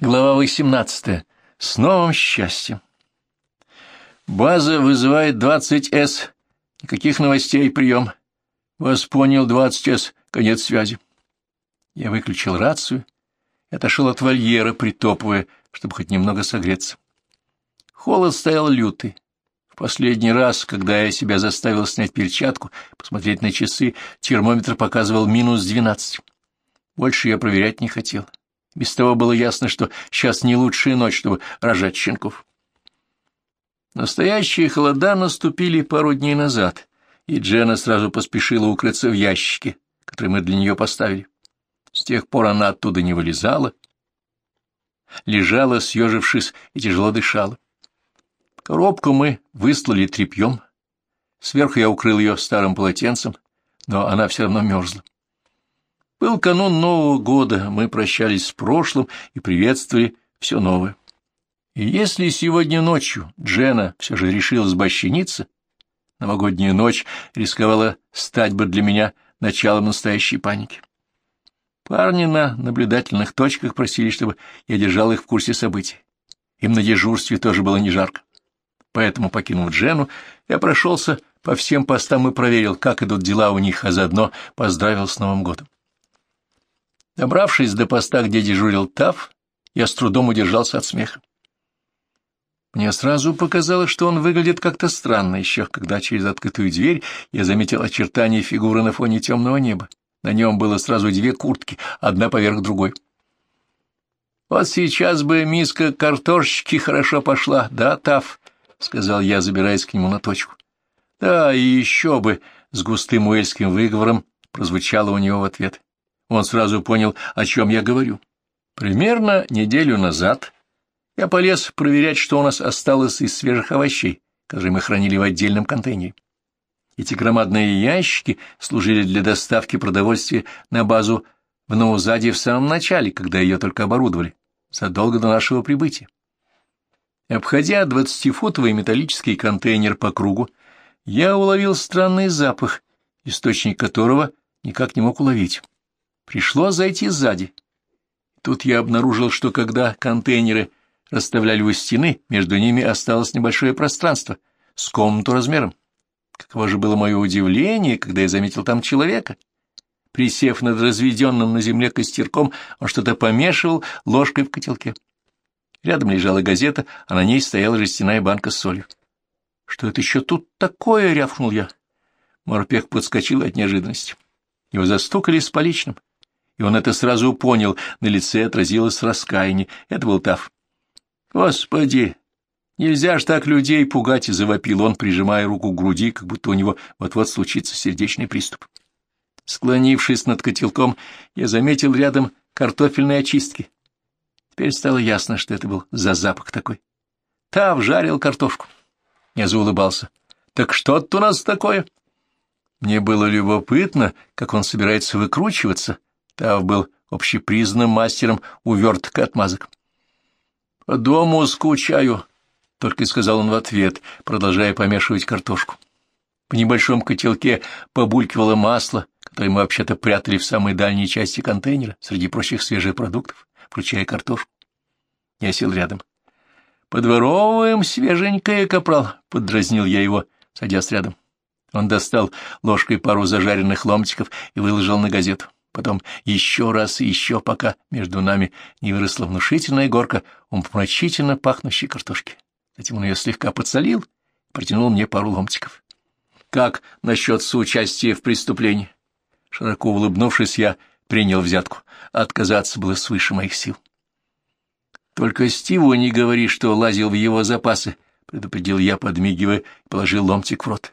Глава 18. С новым счастьем. База вызывает 20С. Никаких новостей, прием. Вас понял, 20С. Конец связи. Я выключил рацию и отошел от вольера, притопывая, чтобы хоть немного согреться. Холод стоял лютый. В последний раз, когда я себя заставил снять перчатку, посмотреть на часы, термометр показывал минус 12. Больше я проверять не хотел. Без того было ясно, что сейчас не лучшая ночь, чтобы рожать щенков. Настоящие холода наступили пару дней назад, и Джена сразу поспешила укрыться в ящике, который мы для нее поставили. С тех пор она оттуда не вылезала, лежала, съежившись, и тяжело дышала. Коробку мы выслали тряпьем. Сверху я укрыл ее старым полотенцем, но она все равно мерзла. Был канун Нового года, мы прощались с прошлым и приветствовали все новое. И если сегодня ночью Джена все же решила сбощениться, новогодняя ночь рисковала стать бы для меня началом настоящей паники. Парни на наблюдательных точках просили, чтобы я держал их в курсе событий. Им на дежурстве тоже было не жарко. Поэтому, покинув Джену, я прошелся по всем постам и проверил, как идут дела у них, а заодно поздравил с Новым годом. Добравшись до поста, где дежурил Тав, я с трудом удержался от смеха. Мне сразу показалось, что он выглядит как-то странно, еще когда через открытую дверь я заметил очертания фигуры на фоне темного неба. На нем было сразу две куртки, одна поверх другой. «Вот сейчас бы миска картошечки хорошо пошла, да, Тав?» — сказал я, забираясь к нему на точку. «Да, и еще бы!» — с густым уэльским выговором прозвучало у него в ответ. Он сразу понял, о чем я говорю. Примерно неделю назад я полез проверять, что у нас осталось из свежих овощей, которые мы хранили в отдельном контейнере. Эти громадные ящики служили для доставки продовольствия на базу в Ноузаде в самом начале, когда ее только оборудовали, задолго до нашего прибытия. Обходя двадцатифутовый металлический контейнер по кругу, я уловил странный запах, источник которого никак не мог уловить. Пришлось зайти сзади. Тут я обнаружил, что когда контейнеры расставляли у стены, между ними осталось небольшое пространство с комнату размером. Каково же было мое удивление, когда я заметил там человека. Присев над разведенным на земле костерком, он что-то помешивал ложкой в котелке. Рядом лежала газета, а на ней стояла жестяная банка с солью. — Что это еще тут такое? — рявкнул я. Морпех подскочил от неожиданности. Его застукали с поличным и он это сразу понял, на лице отразилось раскаяние. Это был Тав. «Господи! Нельзя ж так людей пугать!» — завопил он, прижимая руку к груди, как будто у него вот-вот случится сердечный приступ. Склонившись над котелком, я заметил рядом картофельные очистки. Теперь стало ясно, что это был за запах такой. Тав жарил картошку. Я заулыбался. «Так что тут у нас такое?» Мне было любопытно, как он собирается выкручиваться, Тав был общепризнанным мастером уверток и отмазок. — По дому скучаю, — только сказал он в ответ, продолжая помешивать картошку. В небольшом котелке побулькивало масло, которое мы вообще-то прятали в самой дальней части контейнера, среди прочих свежих продуктов, включая картошку. Я сел рядом. — Подворовываем свеженькое, капрал, — поддразнил я его, садясь рядом. Он достал ложкой пару зажаренных ломтиков и выложил на газету потом еще раз и еще, пока между нами не выросла внушительная горка умопомрачительно пахнущей картошки. Затем он ее слегка подсолил и протянул мне пару ломтиков. «Как насчет соучастия в преступлении?» Широко улыбнувшись, я принял взятку. Отказаться было свыше моих сил. «Только Стиву не говори, что лазил в его запасы», — предупредил я, подмигивая, и положил ломтик в рот.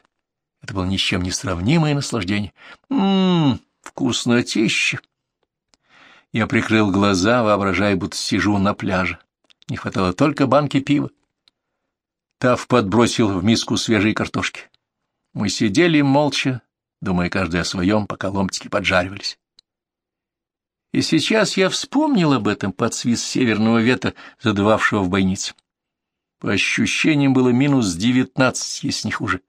Это было ни с чем не сравнимое наслаждение. «М-м-м!» Вкуснотища! Я прикрыл глаза, воображая, будто сижу на пляже. Не хватало только банки пива. Тав подбросил в миску свежей картошки. Мы сидели молча, думая каждый о своем, пока ломтики поджаривались. И сейчас я вспомнил об этом под свист северного ветра, задувавшего в бойнице. По ощущениям было минус девятнадцать, если не хуже.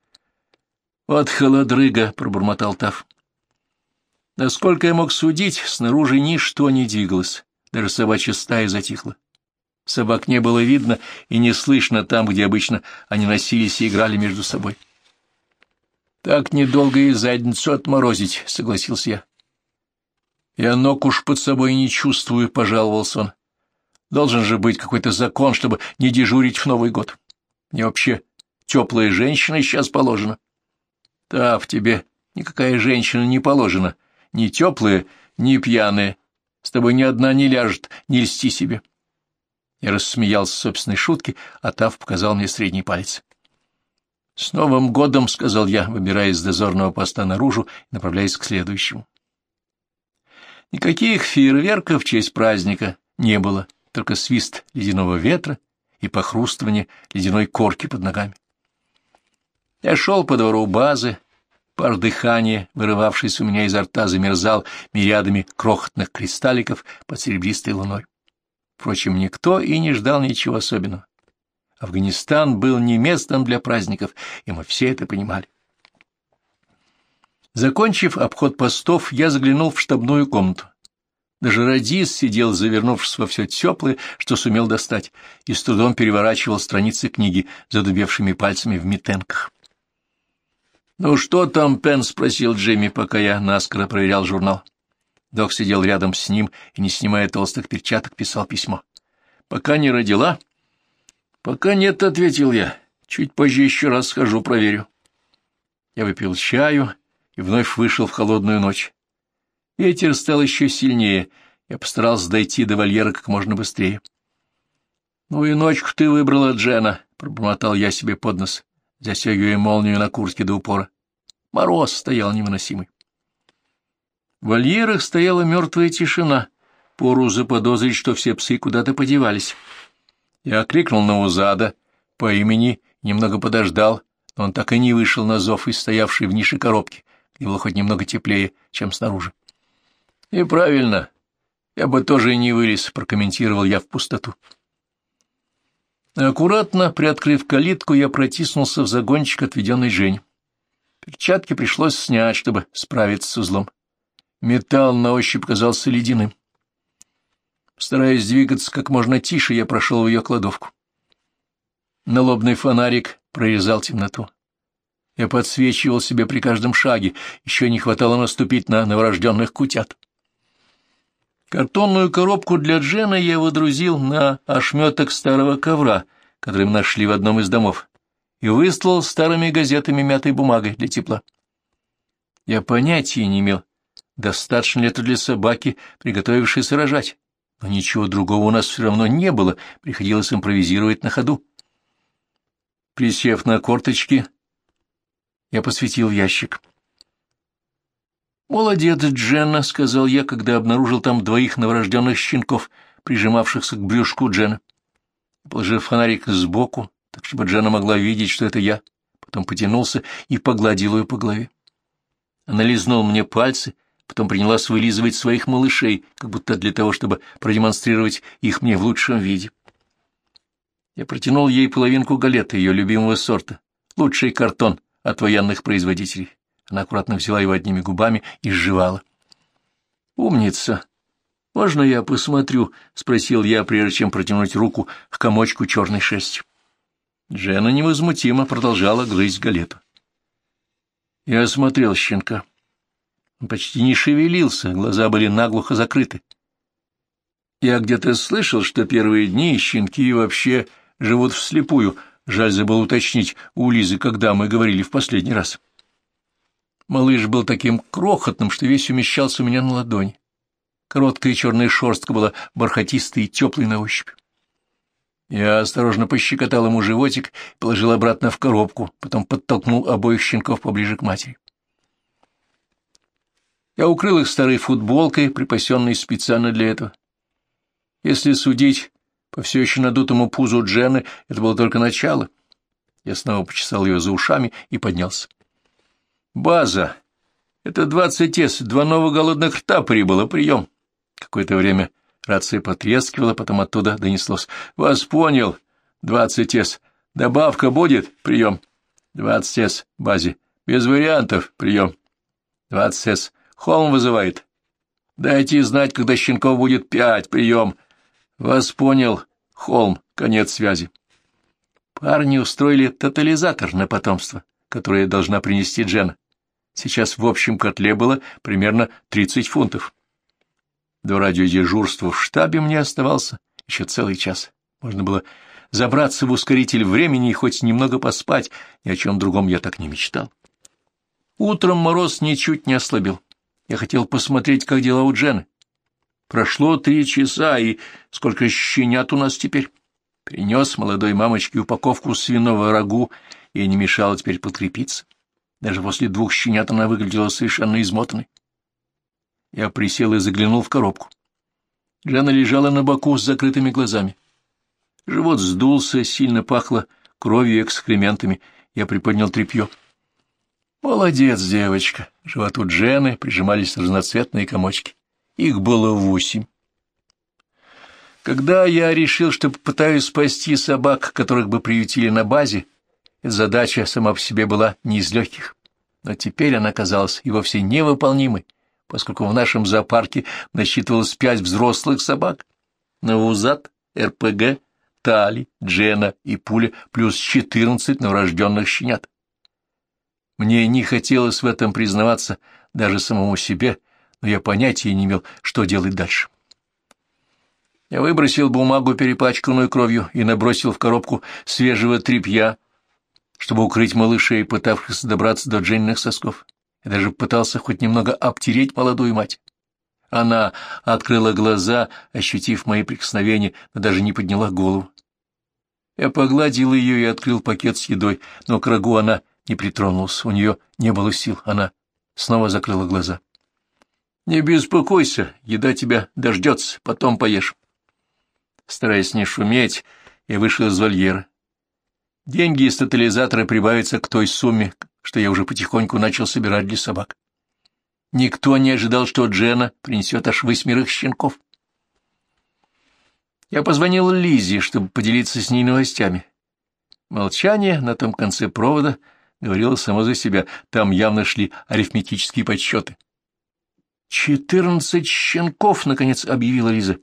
— Вот холодрыга, — пробормотал Тав. Насколько я мог судить, снаружи ничто не двигалось, даже собачья стая затихла. Собак не было видно и не слышно там, где обычно они носились и играли между собой. «Так недолго и задницу отморозить», — согласился я. «Я ног уж под собой не чувствую», — пожаловался он. «Должен же быть какой-то закон, чтобы не дежурить в Новый год. Мне вообще теплая женщина сейчас положена». «Да, в тебе никакая женщина не положена. Ни теплая, ни пьяная. С тобой ни одна не ляжет, не льсти себе». Я рассмеялся собственной шутки, а Тав показал мне средний палец. «С Новым годом!» — сказал я, выбираясь с дозорного поста наружу и направляясь к следующему. Никаких фейерверков в честь праздника не было, только свист ледяного ветра и похрустывание ледяной корки под ногами. Я шел по двору базы, пар дыхания, вырывавшийся у меня изо рта, замерзал мириадами крохотных кристалликов под серебристой луной. Впрочем, никто и не ждал ничего особенного. Афганистан был не местом для праздников, и мы все это понимали. Закончив обход постов, я заглянул в штабную комнату. Даже радист сидел, завернувшись во все теплое, что сумел достать, и с трудом переворачивал страницы книги задубевшими пальцами в митенках. «Ну что там, Пен?» — спросил Джимми, пока я наскоро проверял журнал. Док сидел рядом с ним и, не снимая толстых перчаток, писал письмо. «Пока не родила?» «Пока нет», — ответил я. «Чуть позже еще раз схожу, проверю». Я выпил чаю и вновь вышел в холодную ночь. Ветер стал еще сильнее, я постарался дойти до вольера как можно быстрее. — Ну и ночку ты выбрала, Джена, — пробормотал я себе под нос, застегивая молнию на куртке до упора. Мороз стоял невыносимый. В вольерах стояла мертвая тишина, пору заподозрить, что все псы куда-то подевались. Я окликнул на Узада по имени, немного подождал, но он так и не вышел на зов из стоявшей в нише коробки и было хоть немного теплее, чем снаружи. — И правильно. Я бы тоже не вылез, — прокомментировал я в пустоту. Аккуратно приоткрыв калитку, я протиснулся в загончик, отведенный Жень. Перчатки пришлось снять, чтобы справиться с узлом. Металл на ощупь казался ледяным. Стараясь двигаться как можно тише, я прошел в ее кладовку. Налобный фонарик прорезал темноту. Я подсвечивал себе при каждом шаге, еще не хватало наступить на новорожденных кутят. Картонную коробку для Джена я выдрузил на ошметок старого ковра, который мы нашли в одном из домов, и выслал старыми газетами мятой бумагой для тепла. Я понятия не имел, достаточно ли это для собаки, приготовившейся рожать, но ничего другого у нас все равно не было, приходилось импровизировать на ходу. Присев на корточки, я посветил ящик. «Молодец, Дженна», — сказал я, когда обнаружил там двоих новорожденных щенков, прижимавшихся к брюшку Джена. Положив фонарик сбоку, так чтобы Дженна могла видеть, что это я, потом потянулся и погладил ее по голове. Она лизнула мне пальцы, потом принялась вылизывать своих малышей, как будто для того, чтобы продемонстрировать их мне в лучшем виде. Я протянул ей половинку галеты ее любимого сорта, лучший картон, от военных производителей. Она аккуратно взяла его одними губами и сживала. «Умница! Можно я посмотрю?» — спросил я, прежде чем протянуть руку к комочку черной шерсти. Джена невозмутимо продолжала грызть галету. Я осмотрел щенка. Он почти не шевелился, глаза были наглухо закрыты. Я где-то слышал, что первые дни щенки вообще живут вслепую, Жаль забыл уточнить у Лизы, когда мы говорили в последний раз. Малыш был таким крохотным, что весь умещался у меня на ладони. Короткая черная шерстка была бархатистой и теплой на ощупь. Я осторожно пощекотал ему животик положил обратно в коробку, потом подтолкнул обоих щенков поближе к матери. Я укрыл их старой футболкой, припасенной специально для этого. Если судить по все еще надутому пузу Джены это было только начало. Я снова почесал ее за ушами и поднялся. «База! Это двадцать тес, два новых голодных рта прибыло, прием!» Какое-то время рация потрескивала, потом оттуда донеслось. «Вас понял, двадцать тес. Добавка будет, прием!» «Двадцать тес, базе. Без вариантов, прием!» «Двадцать тес. Холм вызывает. Дайте знать, когда щенков будет пять, прием!» «Вас понял. Холм, конец связи. Парни устроили тотализатор на потомство, которое должна принести Джена. Сейчас в общем котле было примерно 30 фунтов. До радиодежурства в штабе мне оставался еще целый час. Можно было забраться в ускоритель времени и хоть немного поспать, ни о чем другом я так не мечтал. Утром мороз ничуть не ослабил. Я хотел посмотреть, как дела у Джены. Прошло три часа, и сколько щенят у нас теперь? Принес молодой мамочке упаковку свиного рагу, и не мешало теперь подкрепиться. Даже после двух щенят она выглядела совершенно измотанной. Я присел и заглянул в коробку. Джана лежала на боку с закрытыми глазами. Живот сдулся, сильно пахло кровью и экскрементами. Я приподнял тряпье. Молодец, девочка. Животу Джены прижимались разноцветные комочки. Их было восемь. Когда я решил, что попытаюсь спасти собак, которых бы приютили на базе, задача сама по себе была не из легких. Но теперь она казалась и вовсе невыполнимой, поскольку в нашем зоопарке насчитывалось пять взрослых собак. Наузат, РПГ, Тали, Джена и Пуля, плюс четырнадцать новорожденных щенят. Мне не хотелось в этом признаваться даже самому себе, но я понятия не имел, что делать дальше. Я выбросил бумагу, перепачканную кровью, и набросил в коробку свежего тряпья, чтобы укрыть малышей, пытавшихся добраться до Дженниных сосков. Я даже пытался хоть немного обтереть молодую мать. Она открыла глаза, ощутив мои прикосновения, но даже не подняла голову. Я погладил ее и открыл пакет с едой, но к рагу она не притронулась, у нее не было сил, она снова закрыла глаза. — Не беспокойся, еда тебя дождется, потом поешь. Стараясь не шуметь, я вышел из вольера. Деньги из тотализатора прибавятся к той сумме, что я уже потихоньку начал собирать для собак. Никто не ожидал, что Джена принесет аж восьмерых щенков. Я позвонил Лизе, чтобы поделиться с ней новостями. Молчание на том конце провода говорило само за себя, там явно шли арифметические подсчеты. «Четырнадцать щенков!» — наконец объявила Лиза.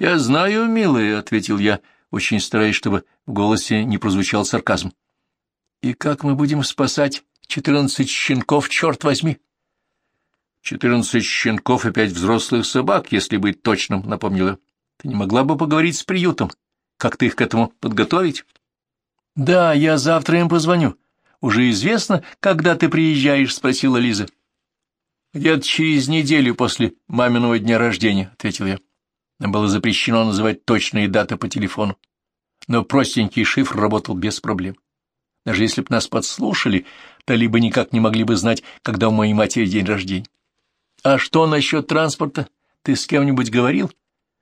«Я знаю, милая», — ответил я, очень стараясь, чтобы в голосе не прозвучал сарказм. «И как мы будем спасать четырнадцать щенков, черт возьми?» «Четырнадцать щенков и пять взрослых собак, если быть точным», — напомнила. «Ты не могла бы поговорить с приютом? Как ты их к этому подготовить?» «Да, я завтра им позвоню. Уже известно, когда ты приезжаешь?» — спросила Лиза. «Где-то через неделю после маминого дня рождения», — ответил я. Было запрещено называть точные даты по телефону, но простенький шифр работал без проблем. Даже если бы нас подслушали, то либо никак не могли бы знать, когда у моей матери день рождения. «А что насчет транспорта? Ты с кем-нибудь говорил?»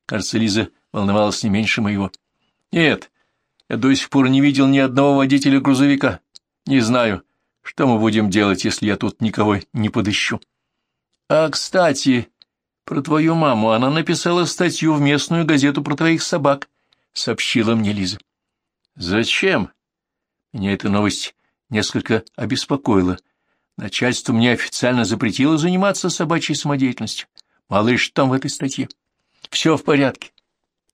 Кажется, Лиза волновалась не меньше моего. «Нет, я до сих пор не видел ни одного водителя грузовика. Не знаю, что мы будем делать, если я тут никого не подыщу». «А, кстати, про твою маму она написала статью в местную газету про твоих собак», — сообщила мне Лиза. «Зачем?» Меня эта новость несколько обеспокоила. Начальство мне официально запретило заниматься собачьей самодеятельностью. Мало ли что там в этой статье. Все в порядке.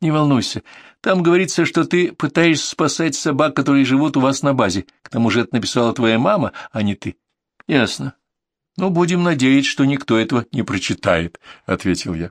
Не волнуйся. Там говорится, что ты пытаешься спасать собак, которые живут у вас на базе. К тому же это написала твоя мама, а не ты. Ясно. Ну, будем надеяться, что никто этого не прочитает, — ответил я.